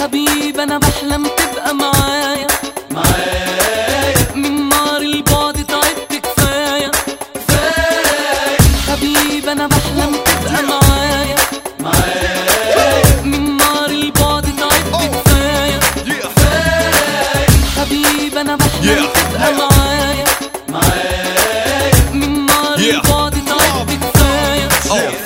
حبيب انا بحلم تبقى معايا معايا من نار البعد تعبت كفايه كفايه حبيب انا بحلم تبقى معايا معايا من نار البعد تعبت كفايه كفايه حبيب انا بحلم تبقى معايا معايا من نار البعد تعبت كفايه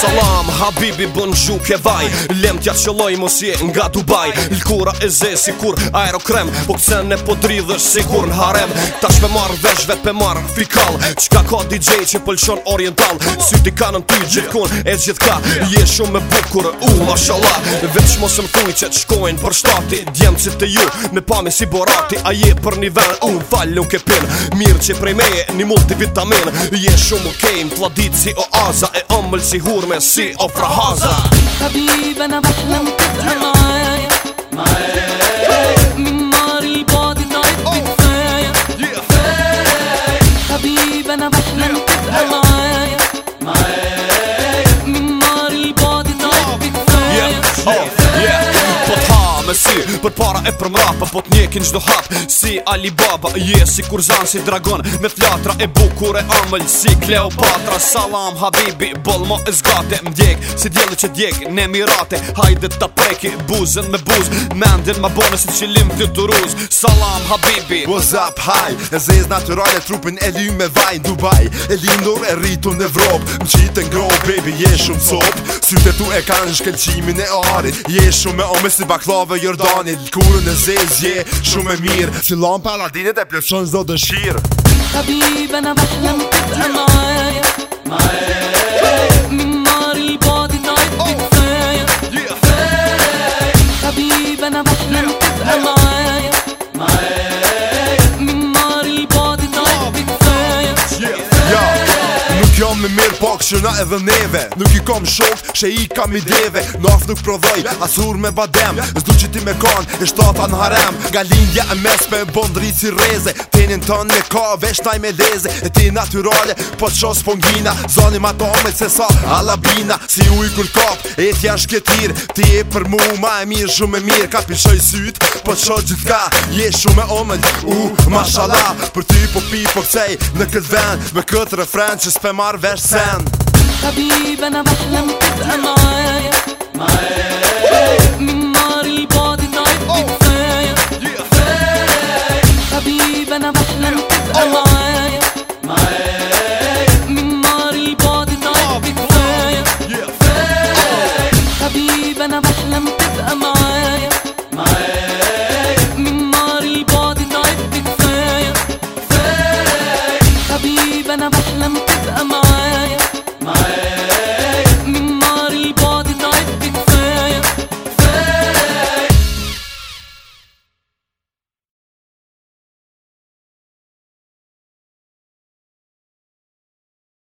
Salam, habibi bën gjuk e vaj Lem tja qëlloj mos je nga Dubai Lkura e ze si kur aero krem Po këtë sen po dridhës si kur në harem Tash me marrë vesh pe marrë fikal Qka ka DJ që pëlqon oriental Sy di kanën në ty gjithkun e gjithka Je shumë me bukur u uh, mashalla Vesh mos më kuj që të shkojnë për shtati Djem që të ju me pami si borati A je për një ven u uh, falë nuk e pin Mirë që prej meje një multivitamin Je shumë okej okay, në si oaza e ëmbël si ميرسي اوف رهازة حبيبي انا بحلم تبقى معايا معايا من نار البعد تعبت كفاية كفاية حبيبي انا بحلم تبقى معايا معايا من نار البعد تعبت كفاية كفاية Për para e për mrapa Po t'njekin qdo hap Si Alibaba Je si kur si dragon Me flatra e bukur e amël Si Kleopatra Salam Habibi mo e zgate Mdjek si djeli që djek Ne mirate Hajde t'a preki Buzën me buz Mendin ma bone si qilim t'i turuz Salam Habibi What's up, hi E zez e Trupin e lim me vaj në Dubai E lim e rritu në Evropë Më qitë ngro baby Je shumë sot Syte tu e kanë shkelqimin e arit Je shumë me ome si baklave Jordani Në të kurën dë shumë e mirë Si lëmë për e dhe zdo dë shirë Në e bëhlem të të më aje Më aje Min mar i oh. të të më e të me mirë po këshyna edhe neve Nuk i kom shok, shë i kam ideve Nof nuk prodhoj, asur me badem Zdu që ti me kon, e shtata në harem Ga lindja e mes me bondri si reze Tenin tën me ka, vesh taj me leze E ti naturale, po të shos pongina Zonim ato me se sa, alabina Si u i kur kap, e ti janë shketir Ti e për mu, ma e mirë, shumë e mirë Ka pishoj syt, po të shos gjithka Je shumë e omen, u, mashallah Për ty po pi, po kcej, në këtë ven Me këtë refren, që s'pe ترسان حبيبي انا بحلم تبقى معايا معايا من نار البعد تعبت كفايه حبيب حبيبي انا بحلم تبقى معايا أيوه. معايا من نار البعد تعبت كفايه حبيب انا بحلم تبقى معايا معايا من نار البعد تعبت انا بحلم